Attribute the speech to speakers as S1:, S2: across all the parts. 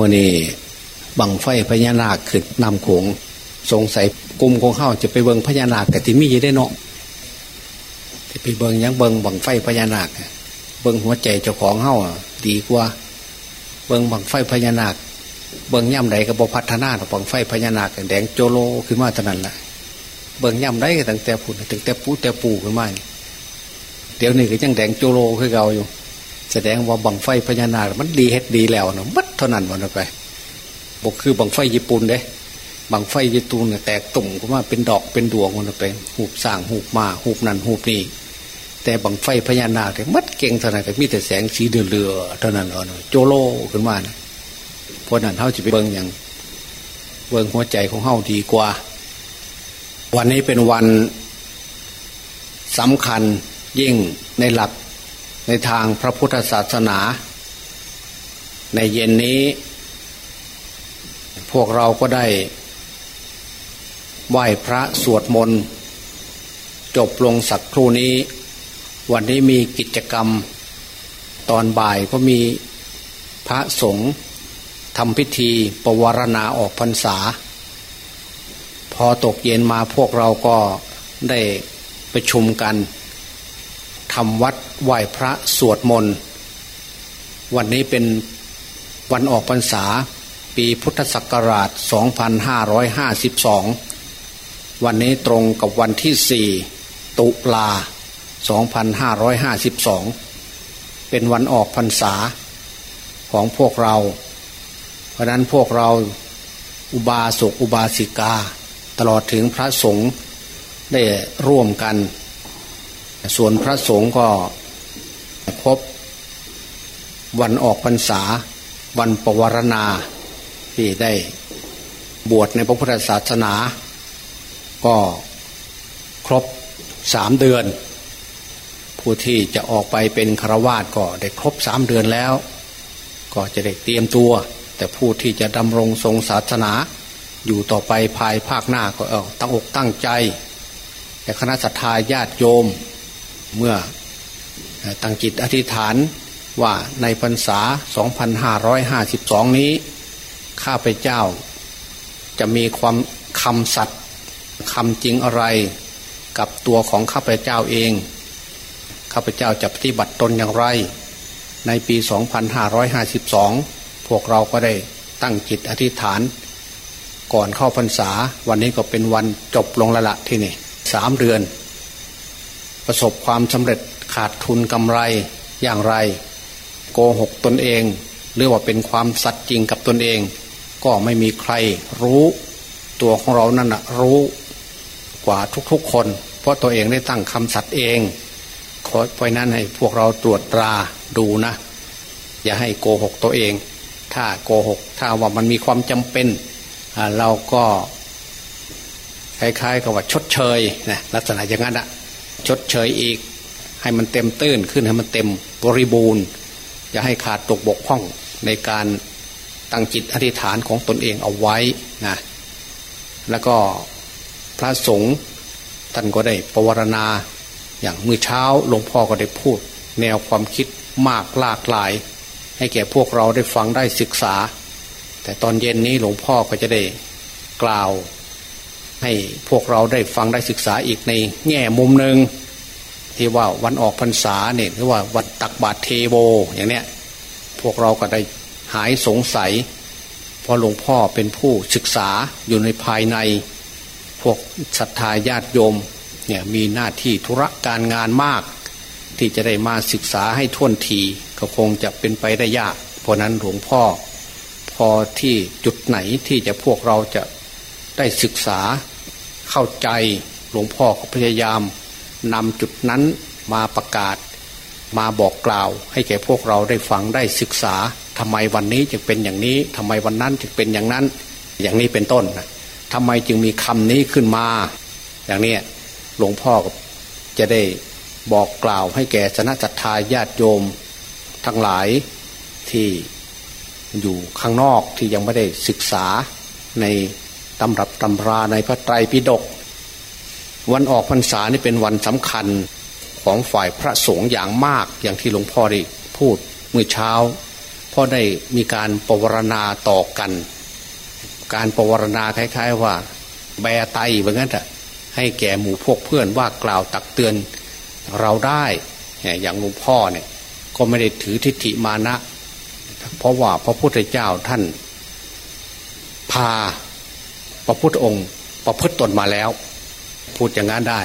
S1: วันนี้บังไฟพญานาคขึ้นนำโขงสงสัยกลุ่มของเข้าจะไปเบิงพญานาคแต่ที่มีอยู่ได้เนาะจะไปเบิงยังเบิงบังไฟพญานาคเบิงหัวใจเจ้าของเข้าดีกว่า เบิงบังไฟพญานาค เบิงย่ำใดกับบพัฒนาบังไฟพญานาคแดงโจโลขึ้นมาเท่านั้นแหละเบิงย่ำใดตั้งแต่ผุนตั้งแต่ปูแต่ปูขึ้นมาเดี๋ยวนี้ก็ยังแดงโจโลคือเก่าอยู่ แสดงว่าบังไฟพญานาคมันดีเฮ็ดดีแล้วเนาะมัด เท่านั้นวันไปบอกคือบังไฟญี่ปุ่นเด้บังไฟญี่ปุ่นเนี่ยแตกตุ่มก็ว่าเป็นดอกเป็นดวงมันไปหูบสร้างหูบมาหูบนั่นหูบนี่แต่บังไฟพญานาคเนี่ยมัดเก่งเท่านั้นแต่มีแต่แสงสีเดือดเรือเท่านั้นเนาะโจโลขึ้นมานะเพราะนั้นเท่าจะไปเบิ่งอย่างเบิ่งหัวใจของเฮาดีกว่า วันนี้เป็นวันสำคัญยิ่งในหลักในทางพระพุทธศาสนา ในเย็นนี้ พวกเราก็ได้ ไหว้พระสวดมนต์จบลงสักครู่นี้ วันนี้มีกิจกรรม ตอนบ่ายก็มีพระสงฆ์ทำพิธีปวารณาออกพรรษา พอตกเย็นมาพวกเราก็ได้ประชุมกันทำวัดไหว้พระสวดมนต์วันนี้เป็น วันออกพรรษา ปีพุทธศักราช 2552 วันนี้ตรงกับวันที่ 4 ตุลา 2552 เป็นวันออกพรรษาของพวกเรา เพราะนั้นพวกเราอุบาสกอุบาสิกา ตลอดถึงพระสงฆ์ได้ร่วมกัน ส่วนพระสงฆ์ก็ครบวันออกพรรษา วันปวารณาที่ได้บวชในพระพุทธศาสนา ก็ครบสามเดือน ผู้ที่จะออกไปเป็นครวาสก็ได้ครบสามเดือนแล้ว ก็จะได้เตรียมตัว แต่ผู้ที่จะดำรงทรงศาสนา อยู่ต่อไปภายภาคหน้าก็เออตั้งอกตั้งใจ แต่คณะสัตยาญาติโยมเมื่อตั้งจิตอธิษฐาน ว่าในพรรษา 2552 นี้ ข้าพเจ้า จะมีความคำสัตย์คำจริงอะไร กับตัวของข้าพเจ้าเอง ข้าพเจ้าจะปฏิบัติตนอย่างไร ในปี 2552 พวกเราก็ได้ตั้งจิตอธิษฐาน ก่อนเข้าพรรษา วันนี้ก็เป็นวันจบลงละละที่นี่สามเดือน ประสบความสำเร็จขาดทุนกำไรอย่างไร โกหกตนเอง หรือว่าเป็นความสัตย์จริงกับตนเอง ก็ไม่มีใครรู้ตัวของเรานั่นนะรู้กว่าทุกๆคน เพราะตัวเองได้ตั้งคำสัตย์เองขอเพราะนั้นให้พวกเราตรวจตราดูนะ อย่าให้โกหกตัวเอง ถ้าโกหกถ้าว่ามันมีความจำเป็นเราก็คล้ายๆกับว่าชดเชยนะลักษณะอย่างนั้นอะชดเชยอีก ให้มันเต็มตื้นขึ้นให้มันเต็มบริบูรณ์ อย่าให้ขาดตกบกพร่องในการตั้งจิตอธิษฐานของตนเองเอาไว้นะแล้วก็พระสงฆ์ท่านก็ได้ปวารณา อย่างมือเช้าหลวงพ่อก็ได้พูด แนวความคิดมากหลากหลาย ให้แก่พวกเราได้ฟังได้ศึกษา แต่ตอนเย็นนี้หลวงพ่อก็จะได้กล่าว ให้พวกเราได้ฟังได้ศึกษาอีกในแง่มุมหนึ่ง ที่ว่าวันออกพรรษาเนี่ยหรือว่าวันตักบาตรเทโวอย่างเนี้ยพวกเราก็ได้หายสงสัยเพราะหลวงพ่อเป็นผู้ศึกษาอยู่ในภายใน พวกศรัทธาญาติโยมเนี่ยมีหน้าที่ธุระการงานมาก ที่จะได้มาศึกษาให้ท่วนทีก็คงจะเป็นไปได้ยาก เพราะนั้นหลวงพ่อ พอที่จุดไหนที่จะพวกเราจะได้ศึกษาเข้าใจหลวงพ่อก็พยายาม นำจุดนั้นมาประกาศ มาบอกกล่าว ให้แก่พวกเราได้ฟังได้ศึกษาทำไมวันนี้จึงเป็นอย่างนี้ทำไมวันนั้นจึงเป็นอย่างนั้น อย่างนี้เป็นต้นทำไมจึงมีคำนี้ขึ้นมา อย่างนี้หลวงพ่อจะได้บอกกล่าวให้แก่สนจัตตาญาติโยม ทั้งหลายที่อยู่ข้างนอกที่ยังไม่ได้ศึกษาในตำรับตำราในพระไตรปิฎก วันออกพรรษานี่เป็นวันสำคัญของฝ่ายพระสงฆ์อย่างมากอย่างที่หลวงพ่อได้พูดเมื่อเช้าพราะได้มีการปวารณาต่อกัน การปวารณาคล้าย ๆ ว่า แบไตเหมือนกันให้แก่หมู่พวกเพื่อนว่ากล่าวตักเตือนเราได้อย่างหลวงพ่อเนี่ยก็ไม่ได้ถือทิฏฐิมานะ เพราะว่าพระพุทธเจ้าท่าน พาพระพุทธองค์ประพฤติตนมาแล้ว พูดอย่างนั้นได้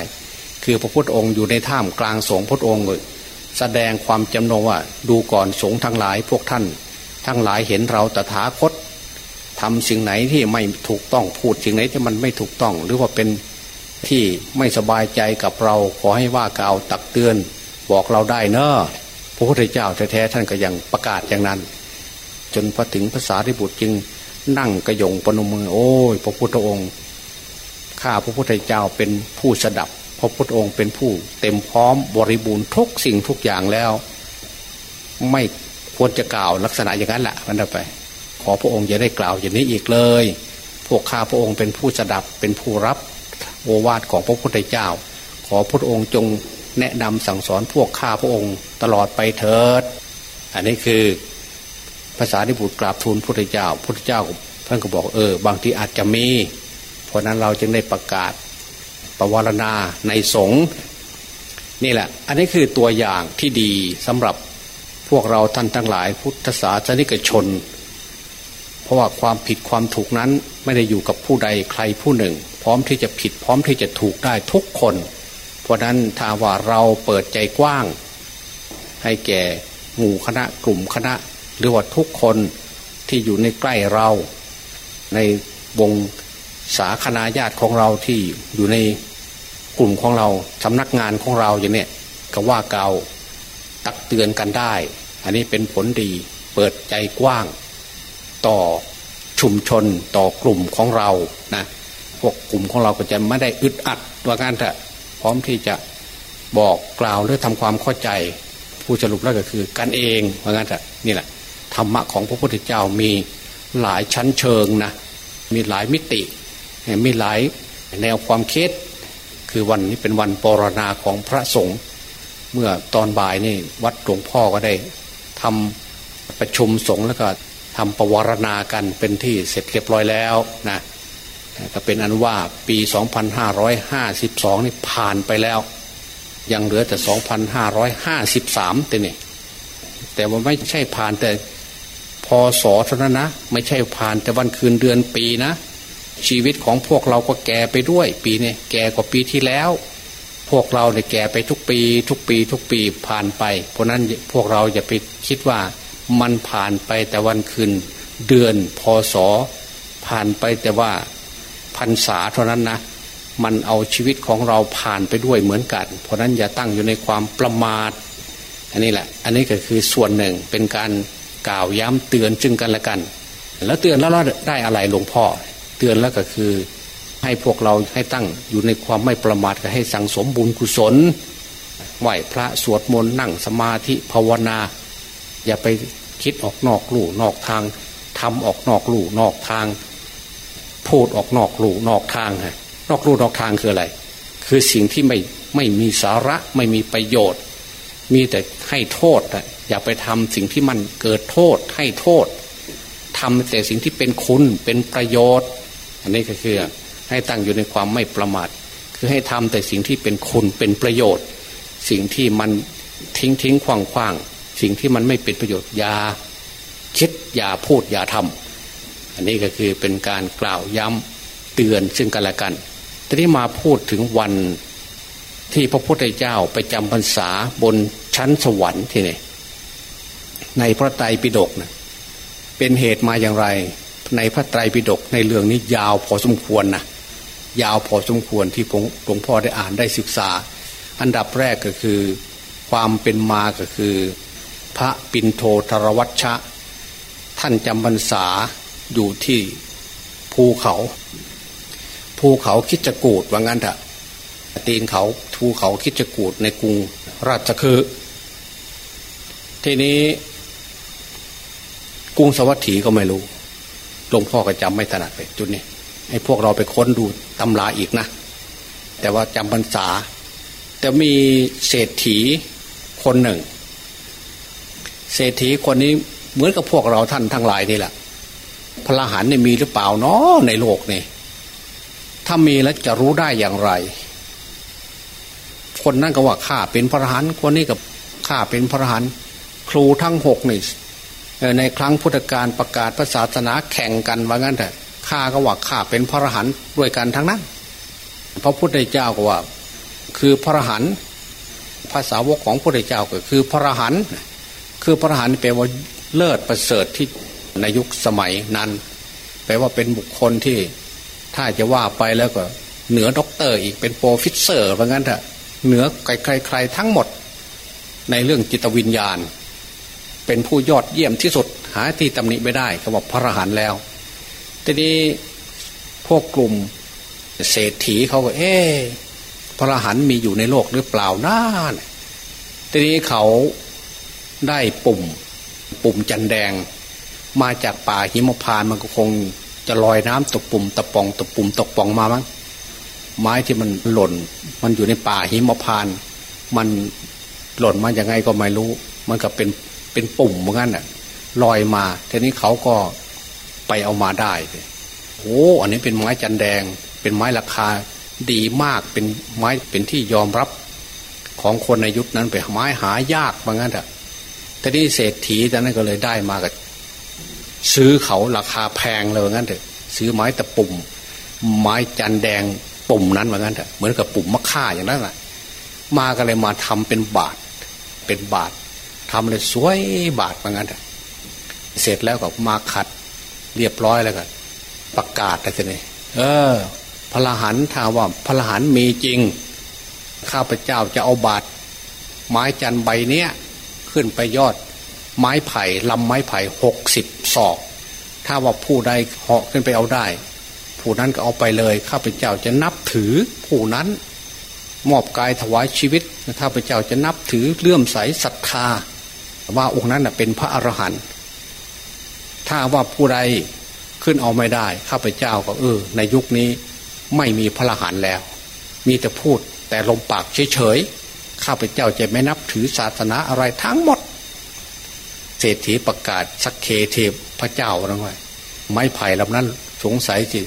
S1: คือพระพุทธองค์อยู่ในถ้ำกลางสงฆ์พระองค์เลยแสดงความจำนงว่าดูก่อนสงฆ์ทั้งหลายพวกท่าน ทั้งหลายเห็นเราตถาคตทำสิ่งไหนที่ไม่ถูกต้องพูดสิ่งไหนที่มันไม่ถูกต้อง หรือว่าเป็นที่ไม่สบายใจกับเราขอให้ว่ากล่าวตักเตือน บอกเราได้เนอะพระพุทธเจ้าแท้ๆท่านก็ยังประกาศอย่างนั้น จนพอถึงภาษาที่บุตรจึงนั่งกระยงปนมือโอ้ยพระพุทธองค์ ข้าพระพุทธเจ้าเป็นผู้สดับ พระพุทธองค์เป็นผู้เต็มพร้อมบริบูรณ์ทุกสิ่งทุกอย่างแล้ว ไม่ควรจะกล่าวลักษณะอย่างนั้นแหละมันไป ขอพระองค์อย่าได้กล่าวอย่างนี้อีกเลย พวกข้าพระองค์เป็นผู้สดับเป็นผู้รับโอวาทของพระพุทธเจ้า ขอพระองค์จงแนะนำสั่งสอนพวกข้าพระองค์ตลอดไปเถิด อันนี้คือภาษาที่บุตรกราบทูลพระพุทธเจ้าพระพุทธเจ้าท่านก็บอกเออบางทีอาจจะมี เพราะนั้นเราจึงได้ประกาศประวารณาในสงฆ์นี่แหละ อันนี้คือตัวอย่างที่ดีสำหรับพวกเราท่านทั้งหลายพุทธศาสนิกชน เพราะว่าความผิดความถูกนั้นไม่ได้อยู่กับผู้ใดใครผู้หนึ่ง พร้อมที่จะผิดพร้อมที่จะถูกได้ทุกคน เพราะนั้นถ้าว่าเราเปิดใจกว้าง ให้แก่หมู่คณะกลุ่มคณะ หรือว่าทุกคนที่อยู่ในใกล้เรา ในวง สาคณาญาติของเราที่อยู่ในกลุ่มของเราสำนักงานของเราอย่างเนี้ยก็ว่าเกาตักเตือนกันได้ อันนี้เป็นผลดีเปิดใจกว้าง ต่อชุมชนต่อกลุ่มของเรานะพวกกลุ่มของเราก็จะไม่ได้อึดอัดว่าการเถอะพร้อมที่จะบอกกล่าวหรือทำความเข้าใจ ผู้สรุปแล้วก็คือกันเองว่างั้นเถอะนี่แหละธรรมะของพระพุทธเจ้ามีหลายชั้นเชิงนะมีหลายมิติ มีหลายแนวความคิด คือวันนี้เป็นวันปรณาของพระสงฆ์เมื่อตอนบ่ายนี่วัดหลวงพ่อก็ได้ทำประชุมสงฆ์แล้วก็ทำประวารณากันเป็นที่เสร็จเรียบร้อยแล้วนะก็เป็นอันว่าปี 2552 นี่ผ่านไปแล้ว ยังเหลือแต่ 2553แต่เนี่ยแต่ว่าไม่ใช่ผ่านแต่พอสอเท่านั้นนะ ไม่ใช่ผ่านแต่วันคืนเดือนปีนะ ชีวิตของพวกเราก็แก่ไปด้วย ปีนี้แก่กว่าปีที่แล้ว พวกเราเนี่ยแก่ไปทุกปี ทุกปี ทุกปีผ่านไป เพราะนั้นพวกเราอย่าไปคิดว่ามันผ่านไปแต่วันคืนเดือนพอสอผ่านไปแต่ว่าพรรษาเท่านั้นนะมันเอาชีวิตของเราผ่านไปด้วยเหมือนกัน เพราะนั้นอย่าตั้งอยู่ในความประมาท อันนี้แหละ อันนี้ก็คือส่วนหนึ่งเป็นการกล่าวย้ำเตือนจึงกันและกัน แล้วเตือนแล้วได้อะไรหลวงพ่อ เตือนแล้วก็คือ ให้พวกเราให้ตั้งอยู่ในความไม่ประมาทก็ให้สั่งสมบุญกุศลไหวพระสวดมนต์นั่งสมาธิภาวนา อย่าไปคิดออกนอกลู่นอกทางทำออกนอกลู่นอกทาง พูดออกนอกลู่นอกทางฮะนอกลู่นอกทางคืออะไร คือสิ่งที่ไม่ไม่มีสาระไม่มีประโยชน์ มีแต่ให้โทษอะอย่าไปทำสิ่งที่มันเกิดโทษให้โทษทำแต่สิ่งที่เป็นคุณเป็นประโยชน์ อันนี้ก็คือให้ตั้งอยู่ในความไม่ประมาท คือให้ทำแต่สิ่งที่เป็นคุณเป็นประโยชน์ สิ่งที่มันทิ้งทิ้งขวางขวางสิ่งที่มันไม่เป็นประโยชน์อย่าคิดอย่าพูดอย่าทำอันนี้ก็คือเป็นการกล่าวย้ำเตือนซึ่งกันและกัน ทีนี้มาพูดถึงวันที่พระพุทธเจ้าไปจำพรรษาบนชั้นสวรรค์ที่นี่ในพระไตรปิฎกนะเป็นเหตุมาอย่างไร ในพระไตรปิฎกในเรื่องนี้ยาวพอสมควรนะยาวพอสมควรที่หลวงพ่อได้อ่านได้ศึกษา อันดับแรกก็คือ ความเป็นมาก็คือ พระปินโทธรวัชชะ ท่านจำพรรษาอยู่ที่ภูเขา ภูเขาคิดจกูดว่างั้นเถอะตีนเขาภูเขาคิดจกูดในกรุงราชคือทีนี้กรุงสวัสดีก็ไม่รู้ ลวงพ่อก็จำไม่ถนัดไปจุดนี้ ให้พวกเราไปค้นดูตำราอีกนะ แต่ว่าจำพรรษา แต่มีเศรษฐีคนหนึ่ง เศรษฐีคนนี้เหมือนกับพวกเราท่านทั้งหลายนี่แหละพระหันเนี่ยมีหรือเปล่าเนาะในโลกนี่ถ้ามีแล้วจะรู้ได้อย่างไร คนนั่นก็ว่าข้าเป็นพระหันคนนี้กับข้าเป็นพระหันครูทั้งหกนี่ ในครั้งพุทธกาลประกาศศาสนาแข่งกันว่างั้นแต่ข้าก็ว่าข้าเป็นพระรหันด้วยกันทั้งนั้นพระพุทธเจ้าก็ว่า คือพระรหันต์ภาษาวกของพระพุทธเจ้าก็คือพระรหันต์คือพระรหันต์แปลว่าเลิศประเสริฐที่ในยุคสมัยนั้น แปลว่าเป็นบุคคลที่ถ้าจะว่าไปแล้วก็ เหนือด็อกเตอร์อีกเป็น professor ว่างั้นเถอะเหนือใครๆทั้งหมด ในเรื่องจิตวิญญาณ เป็นผู้ยอดเยี่ยมที่สุด หาที่ตำหนิไม่ได้เขาบอกพระอรหันต์แล้ว ทีนี้พวกกลุ่มเศรษฐีเขาก็เอ๊พระอรหันต์มีอยู่ในโลกหรือเปล่าน้าทีนี้เขาได้ปุ่มปุ่มจันทน์แดง มาจากป่าหิมพานมันก็คงจะลอยน้ำตกปุ่มตะปองตะปุ่มตกปองมามั้งไม้ที่มันหล่น มันอยู่ในป่าหิมพาน มันหล่นมาอย่างไงก็ไม่รู้ มันก็เป็น เป็นปุ่มเหมือนกันอะลอยมาทีนี้เขาก็ไปเอามาได้โอ้อันนี้เป็นไม้จันแดง เป็นไม้ราคาดีมากเป็นไม้เป็นที่ยอมรับของคนในยุคนั้นไปไม้หายากเหมือนกันอะทีนี้เศรษฐีตอนนั้นก็เลยได้มากับซื้อเขาราคาแพงเลยงั้นเถอะซื้อไม้ตะปุ่ม ไม้จันแดงปุ่มนั้นเหมือนกันเถอะเหมือนกับปุ่มมะข่าอย่างนั้นแหละมาก็เลยมาทำเป็นบาทเป็นบาท ทำเลยสวยบาทเหมือนกันเสร็จแล้วก็มาขัด เรียบร้อยแล้วกันประกาศอะไรนี่เออ พระหันถ้าว่าพระหันมีจริง ข้าพเจ้าจะเอาบาทไม้จันใบเนี้ยขึ้นไปยอด ไม้ไผ่ลำไม้ไผ่หกสิบศอก ถ้าว่าผู้ใดเหาะขึ้นไปเอาได้ ผู้นั้นก็เอาไปเลยข้าพเจ้าจะนับถือผู้นั้น มอบกายถวายชีวิตข้าพเจ้าจะนับถือเลื่อมใสศรัทธา ว่าองค์นั้นเป็นพระอรหันต์ถ้าว่าผู้ใดขึ้นเอาไม่ได้ข้าพเจ้าก็เออ ในยุคนี้ไม่มีพระอรหันต์แล้ว มีแต่พูดแต่ลมปากเฉยๆข้าพเจ้าจะไม่นับถือศาสนาอะไรทั้งหมด เศรษฐีประกาศสักเคเทพพระเจ้าแล้วไงไม้ไผ่ลำนั้นสงสัยจิ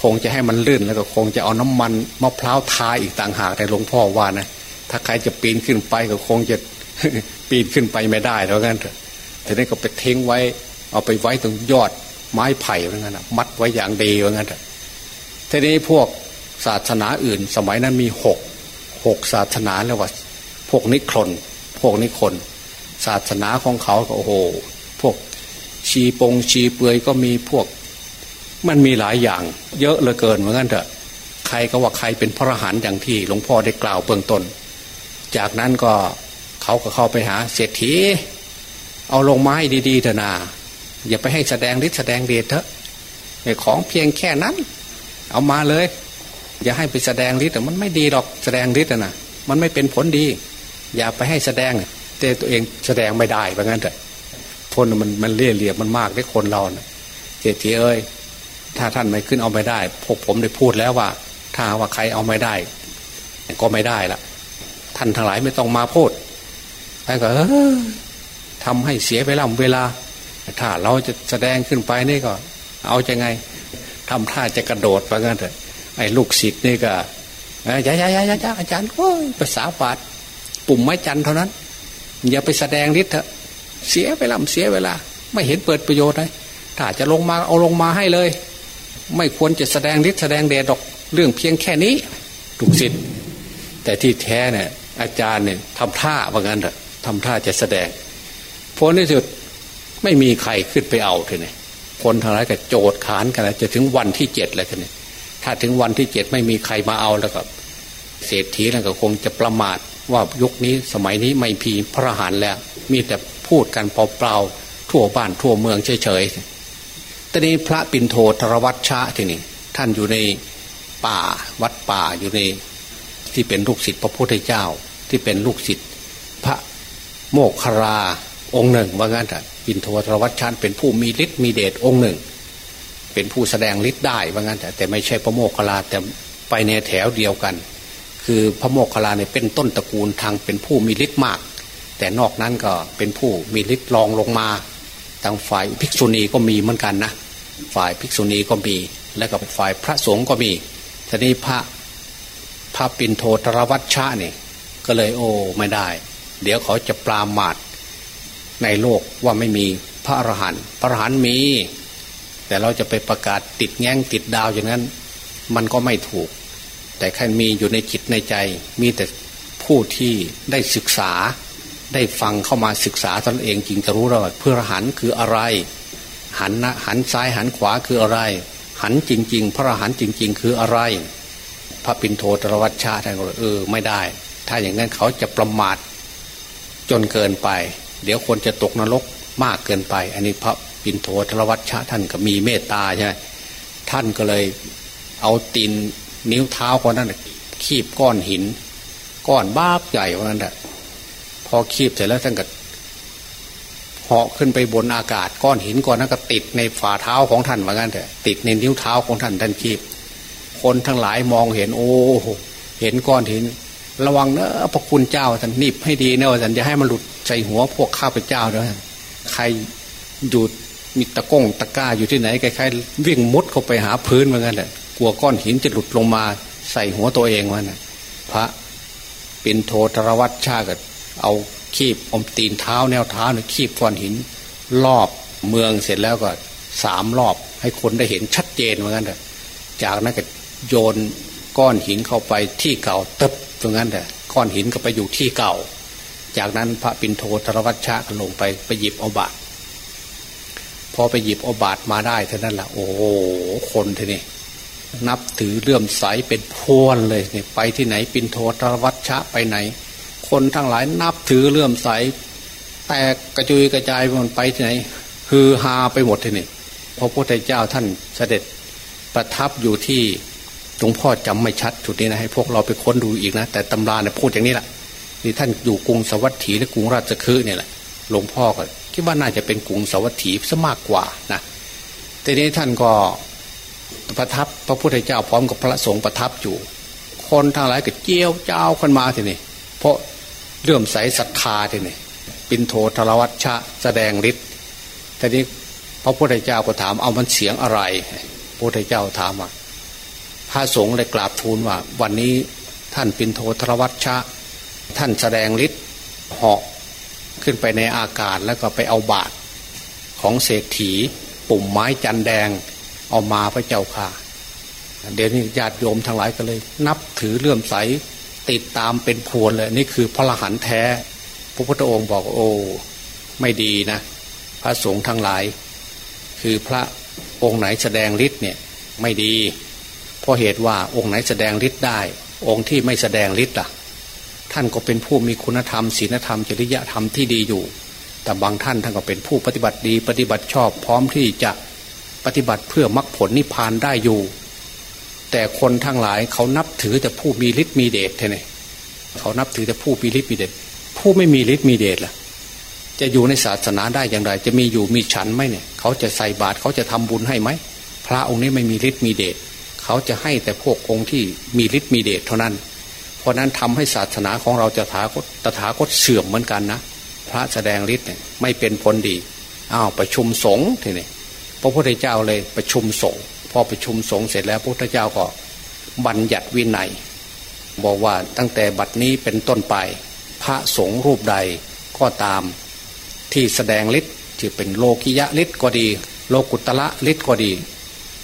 S1: คงจะให้มันลื่นแล้วก็คงจะเอาน้ำมันมะพร้าวทาอีกต่างหากแต่หลวงพ่อว่านะถ้าใครจะปีนขึ้นไปก็คงจะ ปีนขึ้นไปไม่ได้แล้วกันเถอะทีนี้ก็ไปทิ้งไว้ เอาไปไว้ตรงยอดไม้ไผ่เหมือนกันมัดไว้อย่างดีเหมือนกันเถอะทีนี้พวกศาสนาอื่น สมัยนั้นมีหกหกศาสนาแล้วว่า พวกนิครนพวกนิครนศาสนาของเขาโอ้โห พวกชีปงชีเปือยก็มีพวก มันมีหลายอย่าง เยอะเหลือเกินเหมือนกันเถอะ ใครก็ว่าใครเป็นพระหันอย่างที่หลวงพ่อได้กล่าวเบื้องต้น จากนั้นก็ เขาก็เข้าไปหาเศรษฐี เอาลงไม้ดีๆเถอะนา อย่าไปให้แสดงฤทธิ์แสดงเดชเถอะของเพียงแค่นั้น เอามาเลย อย่าให้ไปแสดงฤทธิ์แต่มันไม่ดีหรอกแสดงฤทธิ์นะมันไม่เป็นผลดี อย่าไปให้แสดงแต่ตัวเองแสดงไม่ได้เพราะงั้นแต่คนมันมันเลี่ยเหลี่ยมมันมากได้คนเราเนี่ยเจตีเอ้ยถ้าท่านไม่ขึ้นเอาไม่ได้พวกผมได้พูดแล้วว่า ถ้าว่าใครเอาไม่ได้ ก็ไม่ได้ละท่านทั้งหลายไม่ต้องมาพูด แล้ก็ทำให้เสียเวลาเวลา ถ้าเราจะแสดงขึ้นไปนี่ก็ เอาจะไงทำท่าจะกระโดดไปงั้นเถอะไอ้ลูกศิษย์นี่ก็อย่าอย่าอย่าอย่าอาจารย์โอ้ยภาษาบาดปุ่มไม้จันเท่านั้น อย่าไปแสดงฤทธิ์เถอะ เสียเวลาเสียเวลา ไม่เห็นเปิดประโยชน์เลยถ้าจะลงมาเอาลงมาให้เลย ไม่ควรจะแสดงฤทธิ์แสดงเดชดอกเรื่องเพียงแค่นี้ถูกสิทธิ์แต่ที่แท้เนี่ยอาจารย์เนี่ยทำท่าว่างั้นเถอะ ทำท่าจะแสดงพอในสุดไม่มีใครขึ้นไปเอาทีนี้คนทางไรก็โจดขานกันจะถึงวันที่เจ็ดแล้วทีนี้ถ้าถึงวันที่เจ็ดไม่มีใครมาเอาแล้วก็เศรษฐีแล้วก็คงจะประมาทว่ายุคนี้สมัยนี้ไม่พีพระหานแล้ว มีแต่พูดกันเปล่าๆทั่วบ้านทั่วเมืองเฉยๆตอนนี้พระปินโทธรวัชชะที่นี่ท่านอยู่ในป่าวัดป่าอยู่ในที่เป็นลูกศิษย์พระพุทธเจ้า ที่เป็นลูกศิษย์ โมกคราองค์หนึ่งว่างั้นแต่ปินโทธรวัชชะเป็นผู้มีฤทธิ์มีเดชองค์หนึ่ง เป็นผู้แสดงฤทธิ์ได้ว่างั้นแต่แต่ไม่ใช่พระโมกคราแต่ไปในแถวเดียวกัน คือพระโมคคัลลาเนี่ยเป็นต้นตระกูลทางเป็นผู้มีฤทธิ์มาก แต่นอกนั้นก็เป็นผู้มีฤทธิ์รองลงมาทางฝ่ายภิกษุณีก็มีเหมือนกันนะฝ่ายภิกษุณีก็มีและกับฝ่ายพระสงฆ์ก็มีทีนี้พระพระปินโทตรวัชชะเนี่ยก็เลยโอ้ไม่ได้ เดี๋ยวเขาจะปรามาดในโลกว่าไม่มีพระอรหันต์พระอรหันต์มี แต่เราจะไปประกาศติดแง่งติดดาวอย่างนั้น มันก็ไม่ถูก แต่แค่มีอยู่ในจิตในใจ มีแต่ผู้ที่ได้ศึกษา ได้ฟังเข้ามาศึกษาตนเองจริงจะรู้แล้วว่าพระอรหันต์คืออะไร หันนะหันซ้ายหันขวาคืออะไร หันจริง ๆ พระอรหันต์จริง ๆ คืออะไร พระปิณโทตรวัชชาท่านก็เออไม่ได้ ถ้าอย่างนั้นเขาจะประมาท จนเกินไป เดี๋ยวคนจะตกนรกมากเกินไป อันนี้พระปิณโทตรวัชชาท่านก็มีเมตตาใช่ไหมท่านก็เลยเอาตีนนิ้วเท้าคนนั้นคีบก้อนหิน ก้อนบ้าบใหญ่คนนั้นแหละพอคีบเสร็จแล้วท่านก็เหาะขึ้นไปบนอากาศก้อนหินก้อนนั้นก็ติดในฝ่าเท้าของท่านเหมือนกันแต่ติดในนิ้วเท้าของท่านท่านคีบ คนทั้งหลายมองเห็นโอ้เห็นก้อนหิน ระวังเนอะพระคุณเจ้าท่านนิบให้ดีเนอะท่านจะให้มันหลุดใส่หัวพวกข้าพเจ้าด้วยใครอยู่มีตะก้งตะก้าอยู่ที่ไหนใครๆวิ่งมุดเข้าไปหาพื้นเหมือนกันแหละกลัวก้อนหินจะหลุดลงมาใส่หัวตัวเองวันนะพระเปินโทตรวัตชาก็เอาคีบอมตีนเท้าแนวเท้าเนี่ยคีบก้อนหิน รอบเมืองเสร็จแล้วก็สามรอบให้คนได้เห็นชัดเจนเหมือนกันแต่จากนั้นก็โยน ก้อนหินเข้าไปที่เก่าตึบตรงนั้นแต่ก้อนหินก็ไปอยู่ที่เก่า จากนั้นพระปินโทตรวัชชะก็ลงไปไปหยิบเอาบาตรพอไปหยิบเอาบาตรมาได้เท่านั้นแหละโอ้โหคนทีนี้นับถือเลื่อมใสเป็นพวนเลยเนี่ยไปที่ไหนปินโทตรวัชชะไปไหน คนทั้งหลายนับถือเลื่อมใส แตกกระจุยกระจายมันไปที่ไหนฮือฮาไปหมดทีนี้พระพุทธเจ้าท่านเสด็จประทับอยู่ที่ หลวงพ่อจำไม่ชัดจุดนี้นะให้พวกเราไปค้นดูอีกนะ แต่ตำราเนี่ยพูดอย่างนี้แหละนี่ท่านอยู่กรุงสวัสถีและกรุงราชคฤห์เนี่ยแหละหลวงพ่อก็คิดว่าน่าจะเป็นกรุงสวัสถีซะมากกว่านะทีนี้ท่านก็ประทับพระพุทธเจ้าพร้อมกับพระสงฆ์ประทับอยู่ คนทั้งหลายก็เจียวเจ้าขึ้นมาทีนี้เพราะเลื่อมใสศรัทธาทีนี้ปินโททรวัชชะแสดงฤทธิ์ทีนี้พระพุทธเจ้าก็ถามเอามันเสียงอะไรพระพุทธเจ้าถามว่า พระสงฆ์เลยกราบทูลว่า วันนี้ท่านปินโททรวัชชะ ท่านแสดงฤทธิ์เหาะขึ้นไปในอากาศแล้วก็ไปเอาบาตรของเศรษฐี ปุ่มไม้จันแดงเอามาพระเจ้าค่ะ เดี๋ยวนี้ญาติโยมทั้งหลายก็เลย นับถือเลื่อมใสติดตามเป็นพวนเลยนี่คือพระรหันแท้ พระพุทธองค์บอกโอ้ไม่ดีนะ พระสงฆ์ทั้งหลาย คือพระองค์ไหนแสดงฤทธิ์เนี่ยไม่ดี เพราะเหตุว่าองค์ไหนแสดงฤทธิ์ได้ องค์ที่ไม่แสดงฤทธิ์ล่ะ ท่านก็เป็นผู้มีคุณธรรมศีลธรรมจริยธรรมที่ดีอยู่ แต่บางท่านท่านก็เป็นผู้ปฏิบัติดี ปฏิบัติชอบพร้อมที่จะปฏิบัติเพื่อมรรคผลนิพพานได้อยู่ แต่คนทั้งหลายเขานับถือแต่ผู้มีฤทธิ์มีเดชเท่านั้เขานับถือแต่ผู้มีฤทธิ์มีเดชผู้ไม่มีฤทธิ์มีเดชล่ะจะอยู่ในศาสนาได้อย่างไร จะมีอยู่มีฉันไหมเนี่ย เขาจะใส่บาตรเขาจะทำบุญให้ไหม พระองค์นี้ไม่มีฤทธิ์มีเดช เขาจะให้แต่พวกองค์ที่มีฤทธิ์มีเดชเท่านั้น เพราะนั้นทำให้ศาสนาของเราจะถาคตตถาคตเสื่อมเหมือนกันนะ พระแสดงฤทธิ์เนี่ยไม่เป็นผลดีอ้าวประชุมสงฆ์ทีนี้พระพุทธเจ้าเลยประชุมสงฆ์พอประชุมสงฆ์เสร็จแล้วพระพุทธเจ้าก็บัญญัติวินัย บอกว่าตั้งแต่บัดนี้เป็นต้นไป พระสงฆ์รูปใดก็ตามที่แสดงฤทธิ์ที่เป็นโลกิยะฤทธิ์ก็ดี โลกุตละฤทธิ์ก็ดี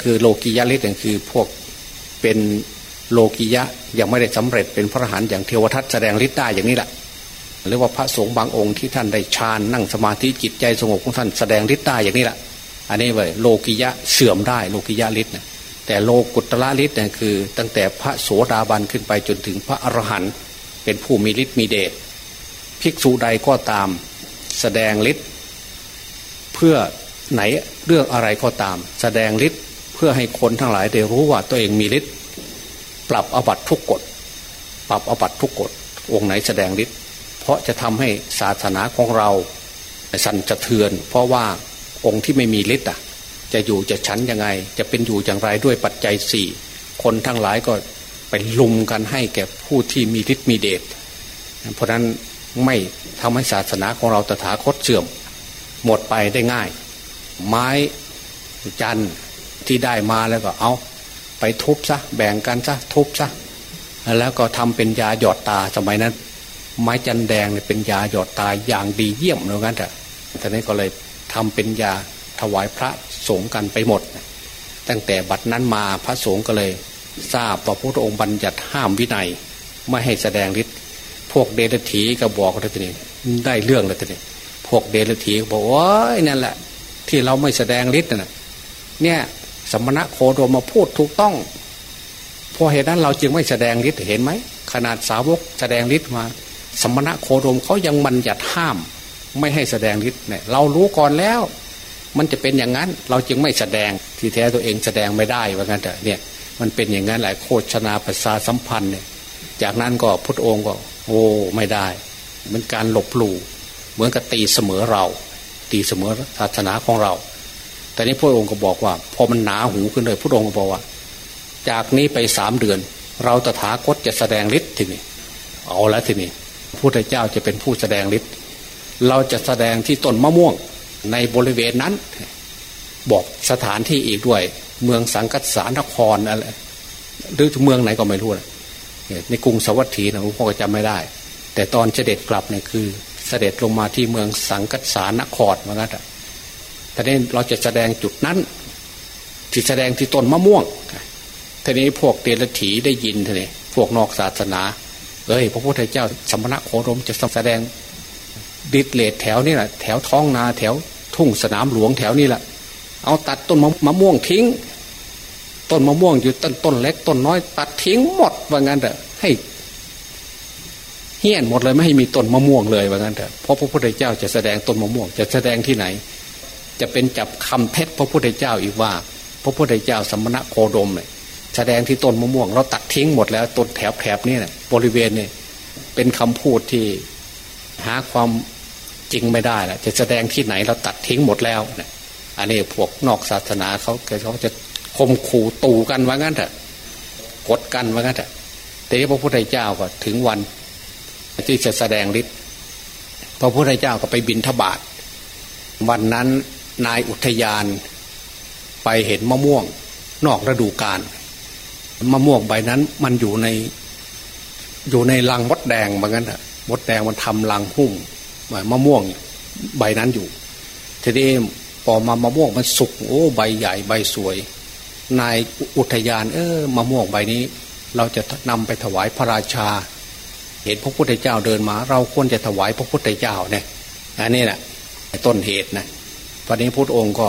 S1: คือโลกิยะฤทธิ์นั่นคือพวกเป็นโลกิยะยังไม่ได้สำเร็จเป็นพระอรหันต์อย่างเทวทัตแสดงฤทธิ์ได้อย่างนี้แหละหรือว่าพระสงฆ์บางองค์ที่ท่านได้ฌานนั่งสมาธิจิตใจสงบของท่านแสดงฤทธิ์ได้อย่างนี้แหละอันนี้เว้ยโลกิยะเสื่อมได้โลกิยะฤทธิ์นะแต่โลกุตละฤทธิ์เนี่ยคือ ตั้งแต่พระโสดาบันขึ้นไปจนถึงพระอรหันต์เป็นผู้มีฤทธิ์มีเดชภิกษุใดก็ตามแสดงฤทธิ์เพื่อไหนเรื่องอะไรก็ตาม แสดงฤทธิ์ เพื่อให้คนทั้งหลายได้รู้ว่าตัวเองมีฤทธิ์ปรับอบัตทุกกฎปรับอบัตทุกกฎองค์ไหนแสดงฤทธิ์เพราะจะทำให้ศาสนาของเราสั่นจะเทือน เพราะว่าองค์ที่ไม่มีฤทธิ์อะ จะอยู่จะชั้นยังไง จะเป็นอยู่อย่างไรด้วยปัจจัยสี่คนทั้งหลายก็ไปลุมกันให้แก่ผู้ที่มีฤทธิ์มีเดชเพราะนั้นไม่ทำให้ศาสนาของเราตถาคตเสื่อม หมดไปได้ง่าย ไม้จัน ที่ได้มาแล้วก็เอาไปทุบซะแบ่งกันซะทุบซะแล้วก็ทำเป็นยาหยอดตาสมัยนั้น ไม้จันแดงเนี่ยเป็นยาหยอดตาอย่างดีเยี่ยมเลยงั้นแต่ตอนนี้ก็เลยทำเป็นยาถวายพระสงฆ์กันไปหมด ตั้งแต่บัดนั้นมาพระสงฆ์ก็เลย ทราบว่าพระองค์บัญญัติห้ามวินัย ไม่ให้แสดงฤทธิ์พวกเดรัจฉีก็บอกเลยทีนี้ได้เรื่องเลยทีนี้พวกเดรัจฉีก็บอกว่านั่นแหละ ที่เราไม่แสดงฤทธิ์น่ะเนี่ย สมณะโคดมมาพูดถูกต้องเพราะเหตุนั้นเราจึงไม่แสดงฤทธิ์เห็นไหมขนาดสาวกแสดงฤทธิ์มา สมณะโคดมเขายังบัญญัติห้าม ไม่ให้แสดงฤทธิ์เนี่ยเรารู้ก่อนแล้ว มันจะเป็นอย่างนั้นเราจึงไม่แสดงที่แท้ตัวเองแสดงไม่ได้ว่างั้นแต่เนี่ยมันเป็นอย่างนั้นหลายโคชนาภาษาสัมพันธ์เนี่ยจากนั้นก็พุทธองค์ก็ โอ้ไม่ได้มันการหลบหลู่เหมือนกับตีเสมอเรา ตีเสมอศาสนาของเรา แต่นี้พระองค์ก็บอกว่า พอมันหนาหูขึ้นเลยพระองค์ก็บอกว่า จากนี้ไปสามเดือน เราตถาคตจะแสดงฤทธิ์ทีนี้เอาล้วทีนี้พระพุทธเจ้าจะเป็นผู้แสดงฤทธิ์เราจะแสดงที่ต้นมะม่วงในบริเวณนั้น บอกสถานที่อีกด้วย เมืองสังกัสานครอะไรหรือเมืองไหนก็ไม่รู้นะในกรุงสวัสดีนะหลวงพ่อก็จำไม่ได้ แต่ตอนเสด็จกลับเนี่ยคือ เสด็จลงมาที่เมืองสังกัสสานครเหมือนกัน แต่นี้เราจะแสดงจุดนั้น ที่แสดงที่ต้นมะม่วงทีนี้พวกเตลถีได้ยินทีนี้พวกนอกศาสนาเอ้ยพระพุทธเจ้าสมณะโคดมจะแสดงดิดเลดแถวนี่แหละแถวท้องนาแถวทุ่งสนามหลวงแถวนี้แหละเอาตัดต้นมะม่วงทิ้ง ต้นมะม่วงอยู่ต้นต้นเล็กต้นน้อย ตัดทิ้งหมดว่างั้นเถอะให้เฮี้ยนหมดเลยไม่ให้มีต้นมะม่วงเลยว่างั้นเถอะเพราะพระพุทธเจ้าจะแสดงต้นมะม่วงจะแสดงที่ไหน จะเป็นจับคำเท็จพระพุทธเจ้าอีกว่า พระพุทธเจ้าสมณะโคดมเนี่ยแสดงที่ต้นมะม่วงเราตัดทิ้งหมดแล้วต้นแถบแถบนี่เนี่ยบริเวณเนี่ยเป็นคำพูดที่หาความจริงไม่ได้แหละจะแสดงที่ไหนเราตัดทิ้งหมดแล้วเนี่ยอันนี้พวกนอกศาสนาเขาเขาจะคมขู่ตู่กันว่างั้นเถอะกดกันว่างั้นเถอะแต่ที่พระพุทธเจ้าก็ถึงวันที่จะแสดงฤทธิ์พระพุทธเจ้าก็ไปบินทบาทวันนั้น นายอุทยาน ไปเห็นมะม่วงนอกฤดูกาลมะม่วงใบนั้นมันอยู่ใน อยู่ในรังมดแดงเหมือนกันอะมดแดงมันทำรังหุ้มมะม่วงใบนั้นอยู่ทีนี้พอมามะม่วงมันสุกโอ้ใบใหญ่ใบสวย นายอุทยาน เออมะม่วงใบนี้ เราจะนำไปถวายพระราชา เห็นพระพุทธเจ้าเดินมา เราควรจะถวายพระพุทธเจ้าเนี่ยอันนี้แหละต้นเหตุนะ พระนี้พุทธองค์ก็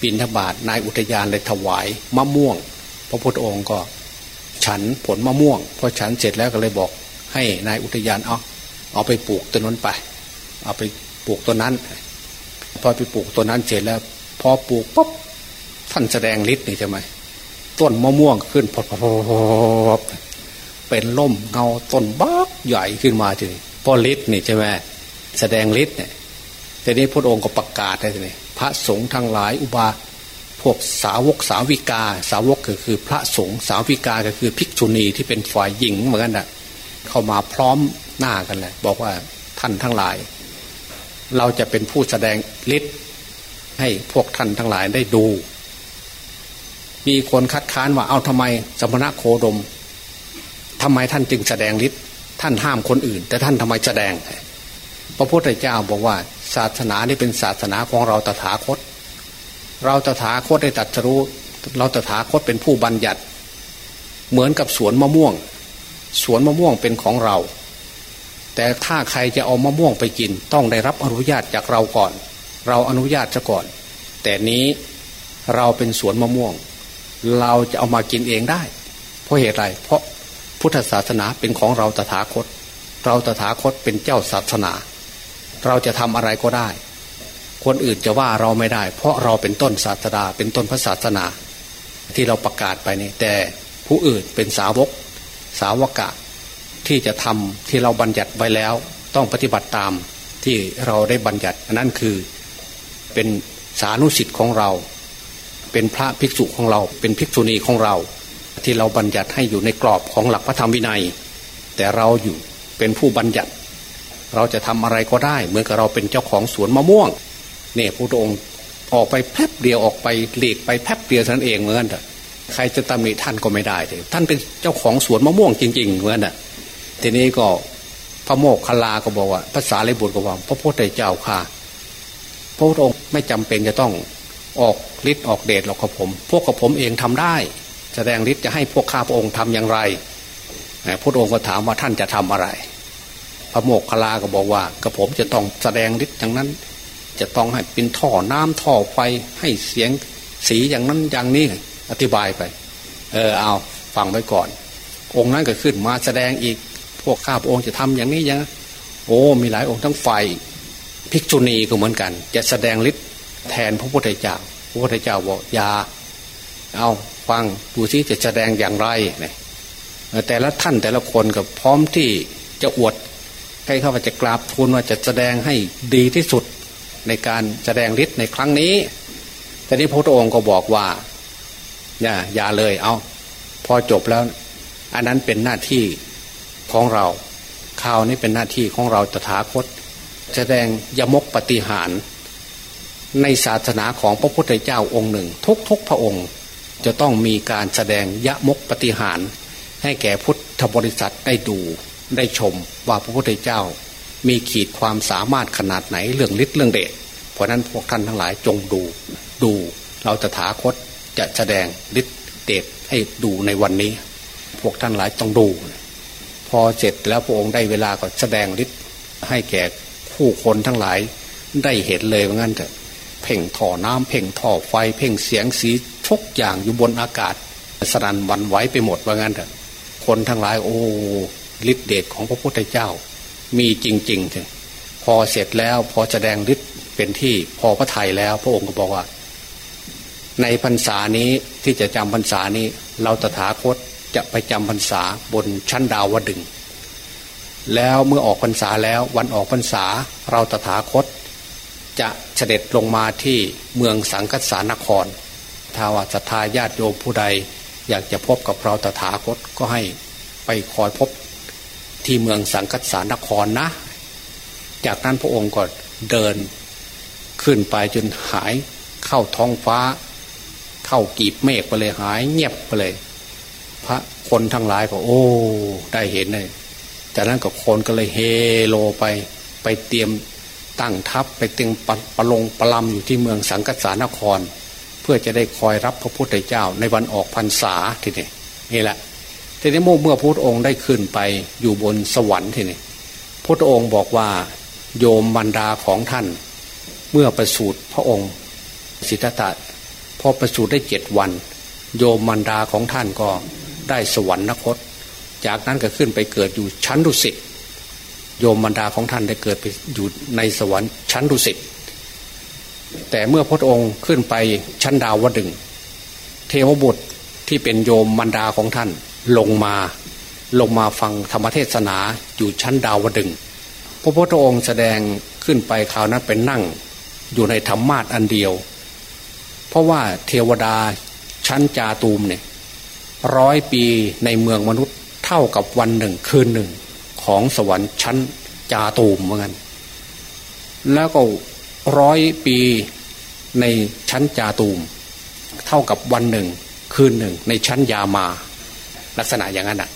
S1: ปินทบาทนายอุทยานเลยถวายมะม่วง พระพุทธองค์ก็ฉันผลมะม่วงพอฉันเสร็จแล้วก็เลยบอก ให้นายอุทยานเอาเอาไปปลูกต้นนั้นไป เอาไปปลูกต้นนั้น พอไปปลูกต้นนั้นเสร็จแล้ว พอปลูกปุ๊บท่านแสดงฤทธิ์นี่ใช่ไหมต้นมะม่วงขึ้นพอเป็นล่มเงาต้นบักใหญ่ขึ้นมาทีนี้พอฤทธิ์นี่ใช่ไหมแสดงฤทธิ์เนี่ย ทีนี้พระองค์ก็ประกาศได้เลยพระสงฆ์ทั้งหลายอุบาพวกสาวกสาวิกา สาวกก็คือพระสงฆ์สาวิกาก็คือภิกษุณีที่เป็นฝ่ายหญิงเหมือนกันนะเข้ามาพร้อมหน้ากันเลยบอกว่าท่านทั้งหลาย เราจะเป็นผู้แสดงฤทธิ์ให้พวกท่านทั้งหลายได้ดู มีคนคัดค้านว่าเอาทำไมสมณะโคดมทำไมท่านจึงแสดงฤทธิ์ท่านห้ามคนอื่น แต่ท่านทำไมแสดง พระพุทธเจ้าบอกว่า ศาสนานี่เป็นศาสนาของเราตถาคต เราตถาคตได้ตัดรู้ เราตถาคตเป็นผู้บัญญัติ เหมือนกับสวนมะม่วง สวนมะม่วงเป็นของเรา แต่ถ้าใครจะเอามะม่วงไปกิน ต้องได้รับอนุญาตจากเราก่อน เราอนุญาตซะก่อน แต่นี้เราเป็นสวนมะม่วง เราจะเอามากินเองได้ เพราะเหตุไร เพราะพุทธศาสนาเป็นของเราตถาคต เราตถาคตเป็นเจ้าศาสนา เราจะทำอะไรก็ได้ คนอื่นจะว่าเราไม่ได้ เพราะเราเป็นต้นศาสดา เป็นต้นพระศาสนา ที่เราประกาศไปนี่แต่ผู้อื่นเป็นสาวก สาวกะ ที่จะทำที่เราบัญญัติไว้แล้ว ต้องปฏิบัติตามที่เราได้บัญญัติอันนั้นคือเป็นสานุสิทธิ์ของเรา เป็นพระภิกษุของเรา เป็นภิกษุณีของเรา ที่เราบัญญัติให้อยู่ในกรอบของหลักพระธรรมวินัย แต่เราอยู่เป็นผู้บัญญัติ เราจะทำอะไรก็ได้ เหมือนกับเราเป็นเจ้าของสวนมะม่วงเนี่ยพระองค์ออกไปแป๊บเดียวออกไปหลีกไปแป๊บเดียวท่านเองเหมือนกันใครจะตำหนิท่านก็ไม่ได้เลยท่านเป็นเจ้าของสวนมะม่วงจริง ๆ เหมือนน่ะทีนี้ก็พระโมกขลาก็บอกว่าภาษาเลบุตรก็ว่าพระพุทธเจ้าค่ะ พระองค์ไม่จำเป็นจะต้องออกฤทธิ์ออกเดชหรอกครับผม พวกกับผมเองทำได้ แสดงฤทธิ์จะให้พวกข้าพระองค์ทำอย่างไรพระองค์ก็ถามว่าท่านจะทำอะไร พระโมกขลาก็บอกว่ากับผมจะต้องแสดงฤทธิ์อย่างนั้น จะต้องให้เป็นท่อน้ำท่อไฟให้เสียงสีอย่างนั้นอย่างนี้อธิบายไป เออเอาฟังไว้ก่อน องค์นั้นก็ขึ้นมาแสดงอีก พวกข้าพระองค์จะทำอย่างนี้ยังโอ้มีหลายองค์ทั้งไฟภิกษุณีก็เหมือนกัน จะแสดงฤทธิ์แทนพระพุทธเจ้าพระพุทธเจ้าบอกยาเอาฟังดูซิจะแสดงอย่างไรเนี่ยแต่ละท่านแต่ละคนกับพร้อมที่จะอวด ใครเข้ามาจะกราบทูลว่าจะแสดงให้ดีที่สุดในการแสดงฤทธิ์ในครั้งนี้ แต่นี้พระองค์ก็บอกว่า อย่าอย่าเลยเอาพอจบแล้ว อันนั้นเป็นหน้าที่ของเราข่าวนี้เป็นหน้าที่ของเราตถาคต แสดงยมกปฏิหารในศาสนาของพระพุทธเจ้าองค์หนึ่ง ทุกๆพระองค์จะต้องมีการแสดงยมกปฏิหารให้แก่พุทธบริษัทได้ดู ได้ชมว่าพระพุทธเจ้ามีขีดความสามารถขนาดไหนเรื่องฤทธิ์เรื่องเดชเพราะนั้นพวกท่านทั้งหลายจงดูดูเราตถาคตจะแสดงฤทธิ์เดชให้ดูในวันนี้ พวกท่านหลายต้องดู พอเสร็จแล้วพระองค์ได้เวลาก็แสดงฤทธิ์ให้แก่ผู้คนทั้งหลายได้เห็นเลยว่างั้นเถอะเพ่งท่อน้ำเพ่งท่อไฟ เพ่งเสียงสีทุกอย่างอยู่บนอากาศสนันวันไหวไปหมดว่างั้นเถอะคนทั้งหลายโอ้ ฤทธิเดชของพระพุทธเจ้า มีจริงๆเถอะพอเสร็จแล้วพอแสดงฤทธิ์เป็นที่พอพระไทยแล้ว พระองค์ก็บอกว่า ในพรรษานี้ที่จะจำพรรษานี้ เราตถาคตจะไปจำพรรษาบนชั้นดาวดึง แล้วเมื่อออกพรรษาแล้ววันออกพรรษาเราตถาคต จะเสด็จลงมาที่เมืองสังกัสานครถ้าวาศทาญาติโยมผู้ใด อยากจะพบกับเราตถาคตก็ให้ไปคอยพบ ที่เมืองสังกัสานครนะ จากนั้นพระองค์ก็เดินขึ้นไปจนหายเข้าท้องฟ้า เข้ากีบเมฆไปเลยหายเงียบไปเลย พระคนทั้งหลายก็โอ้ ได้เห็นเลยจากนั้นก็คนก็เลยเฮโลไปไปเตรียมตั้งทัพไปเตรียมปปลงปะลำอยู่ที่เมืองสังกัสานคร เพื่อจะได้คอยรับพระพุทธเจ้าในวันออกพรรษาทีนี้นี่แหละ ทีนี้เมื่อพระองค์ได้ขึ้นไปอยู่บนสวรรค์ทีนี้พระองค์บอกว่าโยมบรรดาของท่าน เมื่อประสูติพระองค์สิทธัตถะพอประสูติได้เจ็ดวัน โยมบรรดาของท่านก็ได้สวรรคต จากนั้นก็ขึ้นไปเกิดอยู่ชั้นดุสิตโยมบรรดาของท่านได้เกิดไปอยู่ในสวรรค์ชั้นดุสิตแต่เมื่อพระองค์ขึ้นไปชั้นดาวดึงเทวบุตรที่เป็นโยมบรรดาของท่าน ลงมาลงมาฟังธรรมเทศนาอยู่ชั้นดาวดึงพระพุทธองค์แสดงขึ้นไปคราวนั้นเป็นนั่งอยู่ในธรรมาทอันเดียว เพราะว่าเทวดาชั้นจาตูมเนี่ยร้อยปีในเมืองมนุษย์เท่ากับวันหนึ่งคืนหนึ่งของสวรรค์ชั้นจาตูมเหมือนกันแล้วก็ร้อยปีในชั้นจาตูม เท่ากับวันหนึ่ง คืนหนึ่งในชั้นยามา ลักษณะอย่างนั้นอะ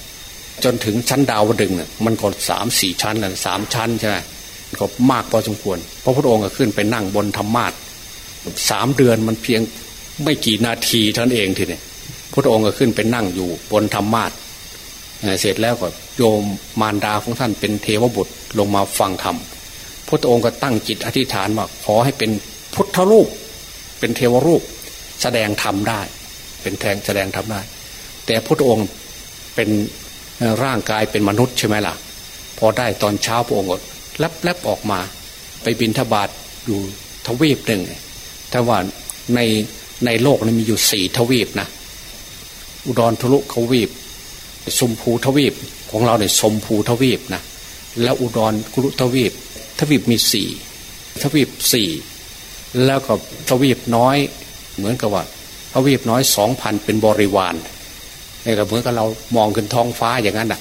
S1: จนถึงชั้นดาวดึงเนี่ยมันก็สามสี่ชั้นน่ะสามชั้นใช่ไหมก็มากพอสมควรพระพุทธองค์ก็ขึ้นไปนั่งบนธรรมาทสามเดือนมันเพียงไม่กี่นาทีท่านเองทีนี้พระองค์ก็ขึ้นไปนั่งอยู่บนธรรมาทเสร็จแล้วก็โยมมารดาของท่านเป็นเทวบุตรลงมาฟังธรรมพระองค์ก็ตั้งจิตอธิษฐานว่าขอให้เป็นพุทธรูป เป็นเทวรูป แสดงธรรมได้ เป็นแทงแสดงธรรมได้ แต่พระองค์ เป็นร่างกายเป็นมนุษย์ใช่ไหมล่ะ พอได้ตอนเช้าพระองค์ก็แลบๆออกมา ไปบินทบาทอยู่ทวีปหนึ่งถ้าว่าในในโลกนี้มีอยู่สี่ทวีปนะ อุดรทลุทวีปสมภูทวีปของเราเนี่ยสมภูทวีปนะแล้วอุดรกุลุทวีป ทวีปมีสี่ทวีปสี่แล้วก็ทวีปน้อยเหมือนกับว่าทวีปน้อยสองพันเป็นบริวาร ก็เหมือนกับเรามองขึ้นท้องฟ้าอย่างนั้นอะ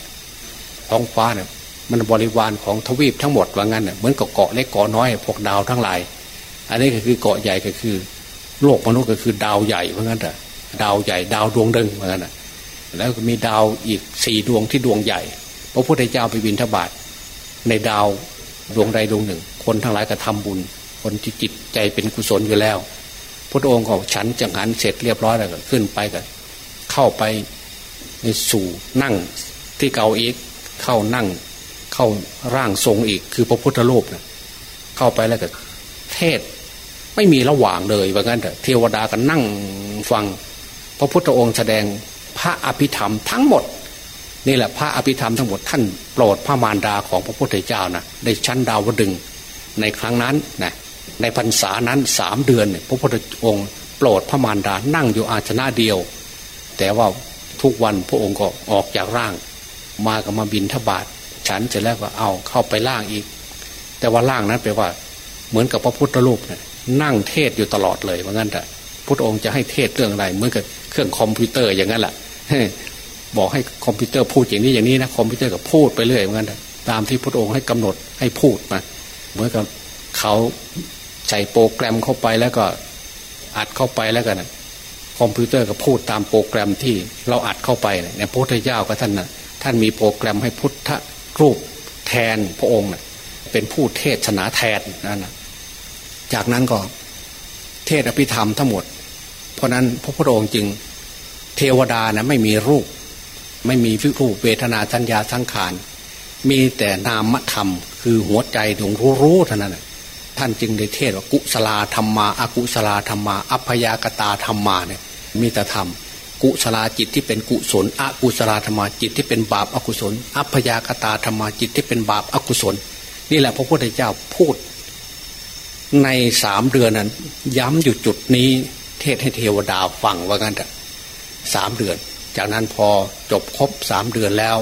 S1: ท้องฟ้าเนี่ยมันบริวารของทวีปทั้งหมดว่างั้นเน่ยเหมือนกับเกาะเล็กเกาะน้อยพวกดาวทั้งหลาย อันนี้ก็คือเกาะใหญ่ก็คือ โลกมนุษย์ก็คือดาวใหญ่เพรางั้นแต่ดาวใหญ่ ดาวดวงดึงเหมือนกันแล้วก็มีดาวอีกสี่ดวงที่ดวงใหญ่ พระพุทธเจ้าไปบินทบาทในดาวดวงใดดวงหนึ่ง คนทั้งหลายก็ทำบุญ คนที่จิตใจเป็นกุศลอยู่แล้ว พระองค์ของฉันจังหันเสร็จเรียบร้อยแล้วก็ขึ้นไปก็เข้าไป สู่นั่งที่เก่าอีกเข้านั่งเข้าร่างทรงอีก คือพระพุทธรูปนะเข้าไปแล้วก็เทศไม่มีระหว่างเลยว่างั้นเถอะเทวดาก็นั่งฟัง พระพุทธองค์แสดงพระอภิธรรมทั้งหมดนี่แหละพระอภิธรรมทั้งหมดท่านโปรดพระมารดาของพระพุทธเจ้านะในชั้นดาวดึงส์ในครั้งนั้นนะในพรรษานั้นสามเดือน พระพุทธองค์ โปรดพระมารดานั่งอยู่อาสนะเดียว แต่ว่า ทุกวันพระองค์ก็ออกจากร่าง มาก็มาบิณฑบาตฉันเสร็จแล้วก็เอาเข้าไปร่างอีก แต่ว่าร่างนั้นแปลว่า เหมือนกับพระพุทธรูปเนี่ยนั่งเทศน์อยู่ตลอดเลยว่างั้นแต่พระองค์จะให้เทศน์เรื่องอะไรเหมือนกับเครื่องคอมพิวเตอร์อย่างนั้นแหละบอกให้คอมพิวเตอร์พูดอย่างนี้อย่างนี้นะคอมพิวเตอร์ก็พูดไปเรื่อยเหมือนกันตามที่พระองค์ให้กำหนดให้พูดมาเหมือนกับเขาใส่โปรแกรมเข้าไปแล้วก็อัดเข้าไปแล้วกัน คอมพิวเตอร์ก็พูดตามโปรแกรมที่เราอัดเข้าไปเนี่ยพระพุทธเจ้าก็ท่านนะท่านมีโปรแกรมให้พุทธรูปแทนพระองค์เป็นผู้เทศนาแทนนั่นนะจากนั้นก็เทศน์อภิธรรมทั้งหมด เพราะนั้นพระพุทธองค์จึงเทวดานะไม่มีรูป ไม่มีวิรูปเวทนาสัญญาสังขารมีแต่นามธรรม คือหัวใจดวงรู้รู้เท่านั้นท่านจึงได้เทศว่ากุศลาธรรมาอากุศลาธรรมา อัพยากตาธรรมาเนี่ย มีแต่ธรรม กุศลาจิตที่เป็นกุศลอกุศลาธรรมาจิตที่เป็นบาปอกุศล อัพยากตาธรรมาจิตที่เป็นบาปอกุศล นี่แหละพระพุทธเจ้าพูด ในสามเดือนนั้น ย้ำอยู่จุดนี้เทศให้เทวดาฟังว่างั้นแต่สามเดือน จากนั้นพอจบครบสามเดือนแล้ว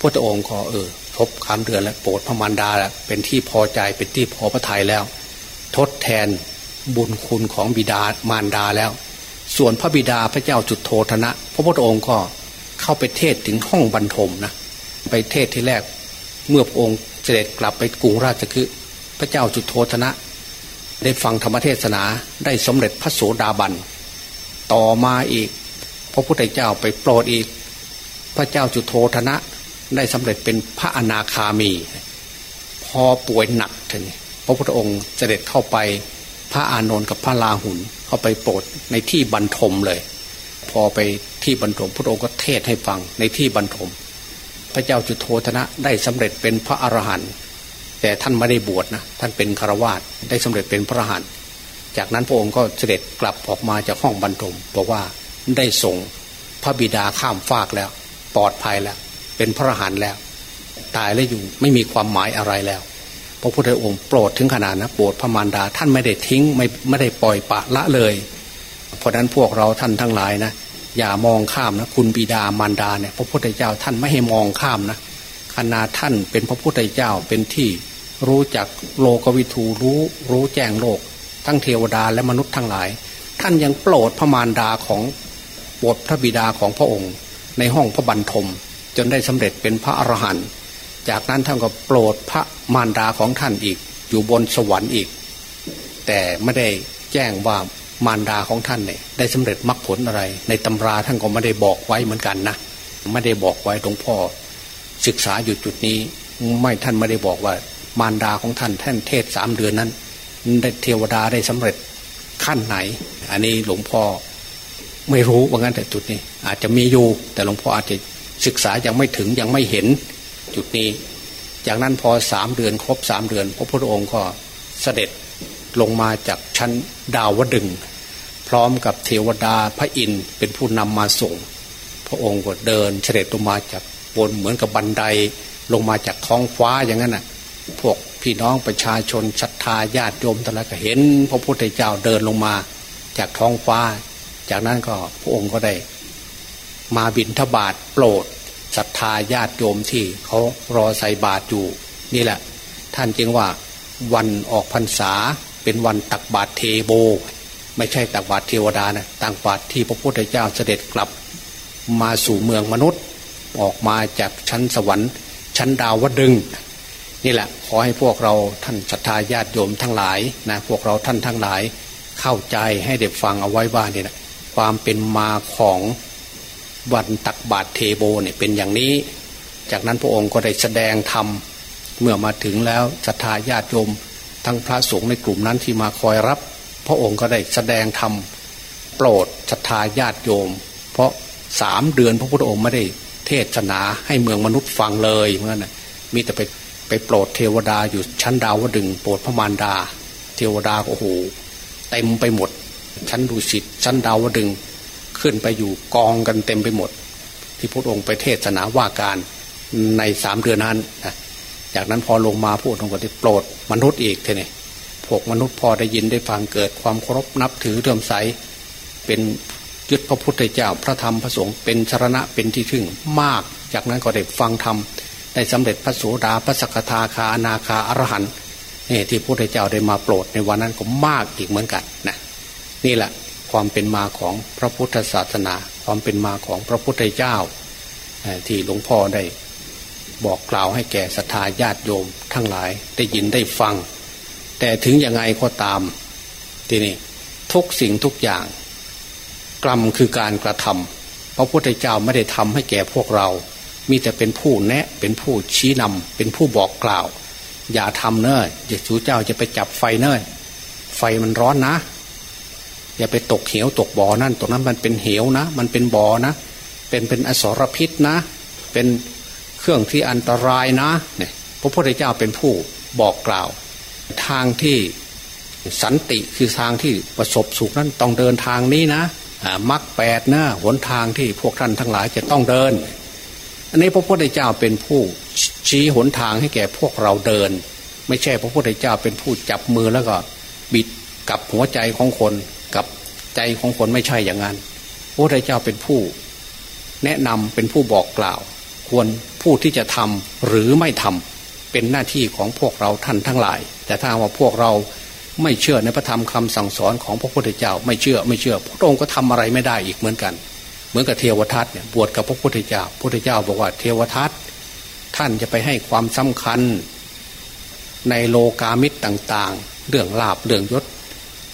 S1: พระองค์ก็เออครบสามเดือนแล้วโปรดพระมารดาแล้วเป็นที่พอใจเป็นที่พอพระทัยแล้ว ทดแทนบุญคุณของบิดามารดาแล้ว ส่วนพระบิดาพระเจ้าจุดโทธนะ พระพุทธองค์ก็เข้าไปเทศถึงห้องบรรทมนะไปเทศที่แรกเมื่อพระองค์เสด็จกลับไปกรุงราชคือพระเจ้าจุดโทธนะ ได้ฟังธรรมเทศนาได้สำเร็จพระโสดาบัน ต่อมาอีก พระพุทธเจ้าไปโปรดอีก พระเจ้าจุโธธนะได้สำเร็จเป็นพระอนาคามี พอป่วยหนักทีนี้พระพุทธองค์เสด็จเข้าไปพระอานนท์กับพระลาหุน เข้าไปโปรดในที่บรรทมเลย พอไปที่บรรทมพระองค์ก็เทศให้ฟังในที่บรรทม พระเจ้าจุโธธนะได้สำเร็จเป็นพระอรหันต์แต่ท่านไม่ได้บวชนะท่านเป็นคารวาสได้สำเร็จเป็นพระอรหันต์จากนั้นพระองค์ก็เสด็จกลับออกมาจากห้องบรรทมบอกว่าได้ส่งพระบิดาข้ามฟากแล้ว ปลอดภัยแล้ว เป็นพระอรหันต์แล้ว ตายแล้วอยู่ไม่มีความหมายอะไรแล้ว ระพุทธองค์โปรดถึงขนาดนะโปรดพระมารดาท่านไม่ได้ทิ้งไม่ไม่ได้ปล่อยปะละเลย เพราะนั้นพวกเราท่านทั้งหลายนะอย่ามองข้ามนะคุณบิดามารดาเนี่ยพระพุทธเจ้าท่านไม่ให้มองข้ามนะขนาดท่านเป็นพระพุทธเจ้าเป็นที่รู้จักโลกวิทูรู้รู้แจ้งโลก ทั้งเทวดาและมนุษย์ทั้งหลาย ท่านยังโปรดพระมารดาของโปรดพระบิดาของพระองค์ ในห้องพระบรรทม จนได้สำเร็จเป็นพระอรหันต์ จากนั้นท่านก็โปรดพระมารดาของท่านอีก อยู่บนสวรรค์อีก แต่ไม่ได้แจ้งว่ามารดาของท่านเนี่ยได้สำเร็จมรรคผลอะไร ในตำราท่านก็ไม่ได้บอกไว้เหมือนกันนะไม่ได้บอกไว้หลวงพ่อ ศึกษาอยู่จุดนี้ ไม่ท่านไม่ได้บอกว่ามารดาของท่านท่านเทศสามเดือนนั้นได้เทวดาได้สำเร็จขั้นไหน อันนี้หลวงพ่อไม่รู้ว่างั้นแต่จุดนี้ อาจจะมีอยู่ แต่หลวงพ่ออาจจะศึกษายังไม่ถึงยังไม่เห็น จุดนี้ จากนั้นพอสามเดือนครบสามเดือน พระพุทธองค์ก็เสด็จลงมาจากชั้นดาวดึง พร้อมกับเทวดาพระอินทร์เป็นผู้นำมาส่ง พระองค์ก็เดินเสด็จลงมาจากบนเหมือนกับบันไดลงมาจากท้องฟ้าอย่างนั้นน่ะพวกพี่น้องประชาชนศรัทธาญาติโยมแต่ละก็เห็น พระพุทธเจ้าเดินลงมาจากท้องฟ้า จากนั้นก็พระองค์ก็ได้ มาบินทบาทโปรด ศรัทธาญาติโยมที่เขารอใส่บาตรอยู่ นี่แหละ ท่านจึงว่าวันออกพรรษาเป็นวันตักบาตรเทโบ ไม่ใช่ตักบาตรเทวดานะตักบาตรที่พระพุทธเจ้าเสด็จกลับ มาสู่เมืองมนุษย์ ออกมาจากชั้นสวรรค์ชั้นดาวดึงนี่แหละขอให้พวกเราท่านศรัทธาญาติโยมทั้งหลายนะพวกเราท่านทั้งหลาย เข้าใจให้เด็กฟังเอาไว้ว่าเนี่ยนะความเป็นมาของ วันตักบาตรเทโบเนี่ยเป็นอย่างนี้ จากนั้นพระองค์ก็ได้แสดงธรรมเมื่อมาถึงแล้วศรัทธาญาติโยม ทั้งพระสงฆ์ในกลุ่มนั้นที่มาคอยรับ พระองค์ก็ได้แสดงธรรมโปรดศรัทธาญาติโยม เพราะสามเดือนพระพุทธองค์ไม่ได้เทศนาให้เมืองมนุษย์ฟังเลยเหมือนกันมีแต่ไปไปโปรดเทวดาอยู่ชั้นดาวดึงโปรดพระมารดา เทวดาโอ้โหเต็มไปหมด ชั้นดุสิตชั้นดาวดึง ขึ้นไปอยู่กองกันเต็มไปหมด ที่พระองค์ไปเทศนาว่าการในสามเดือนนั้นนะจากนั้นพอลงมาพูดองค์ก็ได้โปรดมนุษย์อีกเท่นี่พวกมนุษย์พอได้ยินได้ฟังเกิดความเคารพนับถือเรื่มใสเป็นยึดพระพุทธเจ้าพระธรรมพระสงฆ์เป็นชรณะเป็นที่ถึงมาก จากนั้นก็ได้ฟังธรรมได้สำเร็จพระโสดาพระสกทาคาอนาคาอรหันต์นี่ที่พระพุทธเจ้าได้มาโปรดในวันนั้นก็มากอีกเหมือนกันนะนี่แหละ ความเป็นมาของพระพุทธศาสนา ความเป็นมาของพระพุทธเจ้า ที่หลวงพ่อได้บอกกล่าวให้แก่ศรัทธาญาติโยมทั้งหลายได้ยินได้ฟัง แต่ถึงยังไงก็ตามทีนี้ทุกสิ่งทุกอย่าง กรรมคือการกระทำพระพุทธเจ้าไม่ได้ทำให้แก่พวกเรา มีแต่เป็นผู้แนะเป็นผู้ชี้นำเป็นผู้บอกกล่าว อย่าทำเนอะอย่าชูเจ้าจะไปจับไฟเนอะไฟมันร้อนนะ อย่าไปตกเหวตกบ่อนั่นตรงนั้นมันเป็นเหวนะ มันเป็นบ่อนะ เป็นเป็นอสรพิษนะ เป็นเครื่องที่อันตรายนะเนี่ยพระพุทธเจ้าเป็นผู้บอกกล่าว ทางที่สันติคือทางที่ประสบสุขนั้นต้องเดินทางนี้นะมักแปดนะหนทางที่พวกท่านทั้งหลายจะต้องเดิน อันนี้พระพุทธเจ้าเป็นผู้ชี้หนทางให้แก่พวกเราเดิน ไม่ใช่พระพุทธเจ้าเป็นผู้จับมือแล้วก็บิดกับหัวใจของคน ใจของคนไม่ใช่อย่างนั้นพระพุทธเจ้าเป็นผู้ แนะนำเป็นผู้บอกกล่าว ควรผู้ที่จะทำหรือไม่ทำเป็นหน้าที่ของพวกเราท่านทั้งหลาย แต่ถ้าว่าพวกเราไม่เชื่อในพระธรรมคำสั่งสอนของพระพุทธเจ้า ไม่เชื่อไม่เชื่อ พระองค์ก็ทำอะไรไม่ได้อีกเหมือนกัน เหมือนกับเทวทัตเนี่ยบวชกับพระพุทธเจ้าพระพุทธเจ้าบอกว่าเทวทัตท่านจะไปให้ความสำคัญในโลกามิตรต่าง ๆ เรื่องลาบเรื่องยศ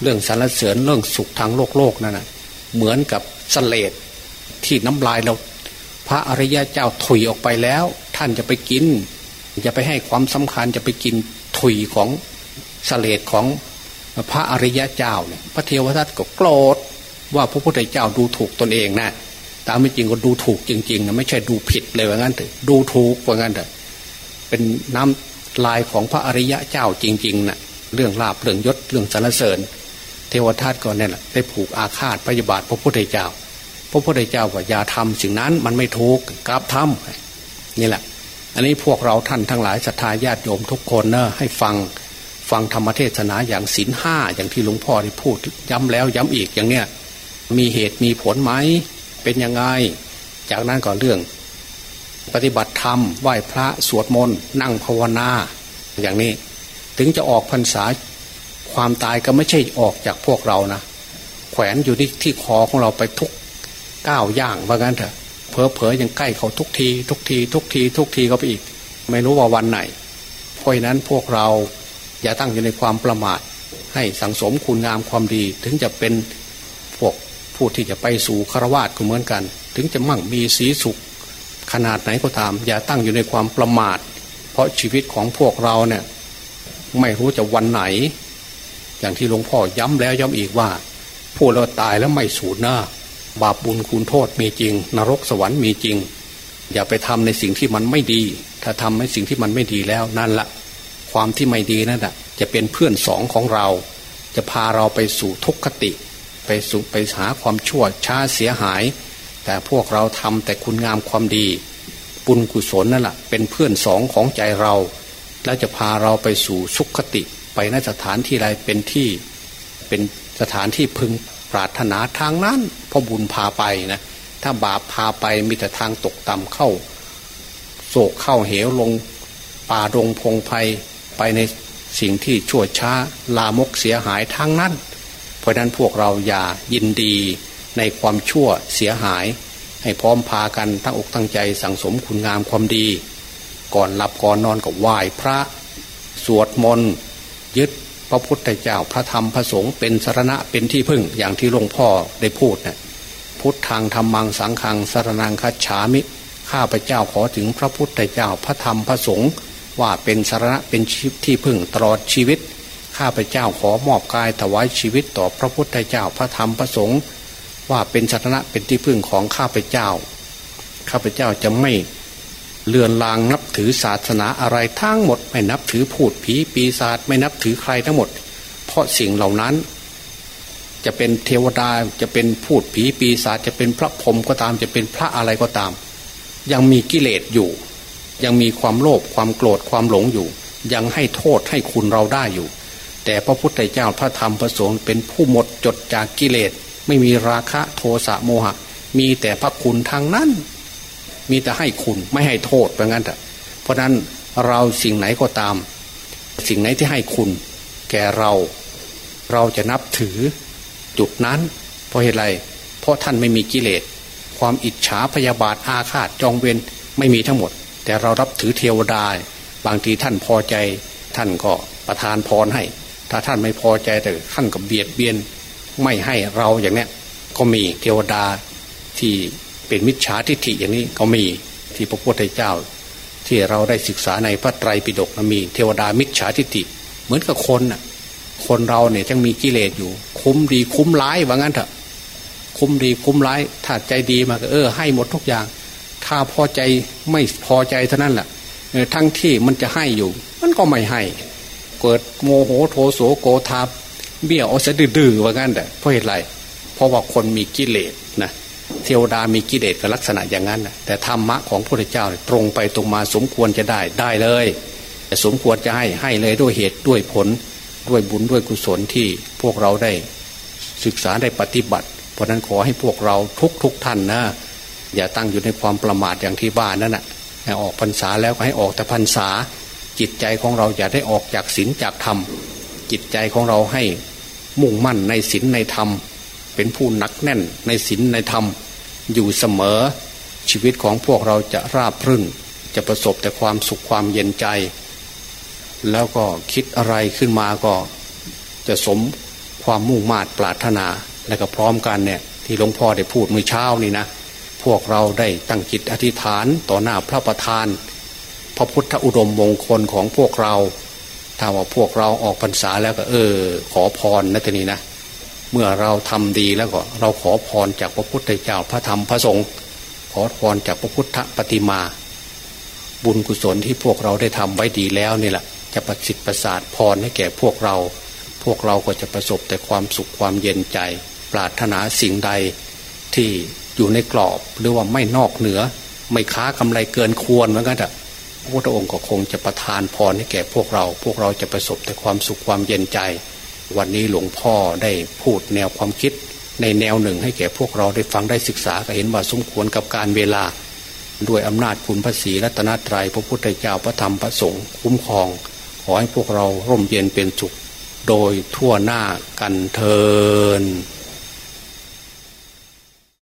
S1: เรื่องสรรเสริญเรื่องสุขทางโลกโลกนั่นนะเหมือนกับสเลดที่น้ำลายเรา พระอริยะเจ้าถุยออกไปแล้ว ท่านจะไปกินจะไปให้ความสำคัญจะไปกินถุยของสเลดของพระอริยะเจ้าเนี่ยพระเทวทัตก็โกรธว่าพระพุทธเจ้าดูถูกตนเองนะตามไม่จริงก็ดูถูกจริงๆนะไม่ใช่ดูผิดเลยว่างั้นเถอะดูถูกว่างั้นเถอะเป็นน้ำลายของพระอริยะเจ้าจริงๆนะ่ะเรื่องลาบเรื่องยศเรื่องสรรเสริญ ทวทัตก็เนี่ยแหละได้ผูกอาฆาตพยาบาทพระพุทธเจ้า พระพุทธเจ้าว่าอย่าทำสิ่งนั้นมันไม่ถูกกราบทำนี่แหละ อันนี้พวกเราท่านทั้งหลายศรัทธาญาติโยมทุกคนเนะให้ฟังฟังธรรมเทศนาอย่างศีลห้าอย่างที่หลวงพ่อได้พูดย้ำแล้วย้ำอีกอย่างเนี้ยมีเหตุมีผลไหมเป็นยังไง จากนั้นก็เรื่อง ปฏิบัติธรรมไหว้พระสวดมนต์นั่งภาวนา อย่างนี้ ถึงจะออกพรรษา ความตายก็ไม่ใช่ออกจากพวกเรานะแขวนอยู่ที่ที่คอของเราไปทุกก้าวย่างว่างั้นเถอะเพอเพอยังใกล้เขาทุกที ทุกที ทุกที ทุกทีก็ไปอีก ไม่รู้ว่าวันไหน เพราะนั้นพวกเราอย่าตั้งอยู่ในความประมาท ให้สังสมคุณงามความดี ถึงจะเป็นพวกผู้ที่จะไปสู่คารวาสก็เหมือนกัน ถึงจะมั่งมีสีสุข ขนาดไหนก็ตาม อย่าตั้งอยู่ในความประมาท เพราะชีวิตของพวกเราเนี่ยไม่รู้จะวันไหน อย่างที่หลวงพ่อย้ำแล้วย้ำอีกว่า ผู้เราตายแล้วไม่สูญหน้า บาปบุญคุณโทษมีจริง นรกสวรรค์มีจริง อย่าไปทำในสิ่งที่มันไม่ดี ถ้าทำในสิ่งที่มันไม่ดีแล้วนั่นละความที่ไม่ดีนั่นแหะจะเป็นเพื่อนสองของเรา จะพาเราไปสู่ทุกขติ ไปสู่ไปหาความชั่วช้าเสียหาย แต่พวกเราทำแต่คุณงามความดีบุญกุศลนั่นแหละเป็นเพื่อนสองของใจเรา แล้วจะพาเราไปสู่สุขติ ไปนสถานที่ใดเป็นที่เป็นสถานที่พึงปรารถนาทางนั้นพอบุญพาไปนะถ้าบาปพาไปมีแต่ทางตกต่ำเข้า โศกเข้าเหวลงป่าดงพงไพไปในสิ่งที่ชั่วช้าลามกเสียหายทั้งนั้น เพราะนั้นพวกเราอย่ายินดีในความชั่วเสียหาย ให้พร้อมพากันทั้งอกทั้งใจสั่งสมคุณงามความดี ก่อนหลับก่อนนอนก็ไหว้พระ สวดมนต์ ยึดประพุทธเจ้าพระธรรมพระสงฆ์เป็นสารณะเป็นที่พึ่งอย่างที่หลวงพ่อได้พูดนะ่ะพุทธังธรรมังสังฆังสารนังคัจฉามิ ข้าพเจ้าขอถึงพระพุทธเจ้าพระธรรมพระสงฆ์ว่าเป็นสารณะเป็นที่พึ่งตลอดชีวิต ข้าพเจ้าขอมอบกายถวายชีวิตต่อพระพุทธเจ้าพระธรรมพระสงฆ์ว่าเป็นสารณะเป็นที่พึ่งของข้าพเจ้า ข้าพเจ้าจะไม่ เลือนลางนับถือศาสนาอะไรทั้งหมด ไม่นับถือพูดผีปีศาจไม่นับถือใครทั้งหมด เพราะสิ่งเหล่านั้น จะเป็นเทวดาจะเป็นพูดผีปีศาจจะเป็นพระพรหมก็ตามจะเป็นพระอะไรก็ตาม ยังมีกิเลสอยู่ ยังมีความโลภความโกรธความหลงอยู่ ยังให้โทษให้คุณเราได้อยู่ แต่พระพุทธเจ้าพระธรรมพระสงฆ์เป็นผู้หมดจดจากกิเลส ไม่มีราคะโทสะโมหะ มีแต่พระคุณทางนั้น มีแต่ให้คุณไม่ให้โทษแบบนั้นแต่เพราะนั้นเราสิ่งไหนก็ตาม สิ่งไหนที่ให้คุณ แก่เรา เราจะนับถือจุดนั้น เพราะเหตุไร เพราะท่านไม่มีกิเลส ความอิจฉาพยาบาทอาฆาตจองเวรไม่มีทั้งหมด แต่เรารับถือเทวดา บางทีท่านพอใจ ท่านก็ประทานพรให้ ถ้าท่านไม่พอใจแต่ท่านก็เบียดเบียน ไม่ให้เราอย่างเนี้ยก็มีเทวดาที่ เป็นมิจฉาทิฏฐิอย่างนี้ก็มีที่พระพุทธเจ้า ที่เราได้ศึกษาในพระไตรปิฎกมีเทวดามิจฉาทิฏฐิ เหมือนกับคนน่ะคนเราเนี่ยยังมีกิเลสอยู่ คุ้มดีคุ้มร้ายว่างั้นเถอะ คุ้มดีคุ้มร้าย ถ้าใจดีมาก็เออ ให้หมดทุกอย่าง ถ้าพอใจไม่พอใจเท่านั้นแหละทั้งที่มันจะให้อยู่ มันก็ไม่ให้ เกิดโมโหโทโสโกธาเบี้ยเอาซะดื้อว่างั้นแต่เพราะเหตุไรเพราะว่าคนมีกิเลสนะ เทวดามีกิเลสกับลักษณะอย่างนั้นแต่ธรรมะของพระพุทธเจ้าตรงไปตรงมาสมควรจะได้ได้เลยแต่สมควรจะให้ให้เลยด้วยเหตุด้วยผลด้วยบุญด้วยกุศลที่พวกเราได้ศึกษาได้ปฏิบัติ เพราะนั้นขอให้พวกเราทุกทุกท่านนะอย่าตั้งอยู่ในความประมาทอย่างที่บ้านนั่นแหะออกพรรษาแล้วก็ให้ออกแต่พรรษา จิตใจของเราอย่าได้ออกจากศีลจากธรรมจิตใจของเราให้มุ่งมั่นในศีลในธรรม เป็นผู้นักแน่นในศีลในธรรม อยู่เสมอ ชีวิตของพวกเราจะราบรื่น จะประสบแต่ความสุขความเย็นใจ แล้วก็คิดอะไรขึ้นมาก็จะสมความมุ่งมา่ปรารถนาและก็พร้อมกันเนี่ยที่หลวงพ่อได้พูดเมื่อเช้านี่นะพวกเราได้ตั้งจิตอธิษฐานต่อหน้าพระประธาน พระพุทธอุดมมงคลของพวกเราถ้าว่าพวกเราออกพรรษาแล้วก็เออ ขอพรนะทีนี้นะ เมื่อเราทำดีแล้วก็ เราขอพรจากพระพุทธเจ้าพระธรรมพระสงฆ์ขอพรจากพระพุทธปฏิมา บุญกุศลที่พวกเราได้ทำไว้ดีแล้วนี่แหละจะประสิทธิ์ประสาทพรให้แก่พวกเรา พวกเราก็จะประสบแต่ความสุขความเย็นใจ ปรารถนาสิ่งใดที่อยู่ในกรอบหรือว่าไม่นอกเหนือ ไม่ค้ากำไรเกินควรเหมือนกันแต่พระพุทธองค์ก็คงจะประทานพรให้แก่พวกเรา พวกเราจะประสบแต่ความสุขความเย็นใจ วันนี้หลวงพ่อได้พูดแนวความคิด ในแนวหนึ่งให้แก่พวกเราได้ฟังได้ศึกษาก็เห็นว่าสมควรกับการเวลา ด้วยอำนาจคุณพระศรีรัตนตรยัยพระพุทธเจ้าพระธรรมพระสงฆ์คุ้มครอง ขอให้พวกเราร่มเย็นเป็นสุข โดยทั่วหน้ากันเทิน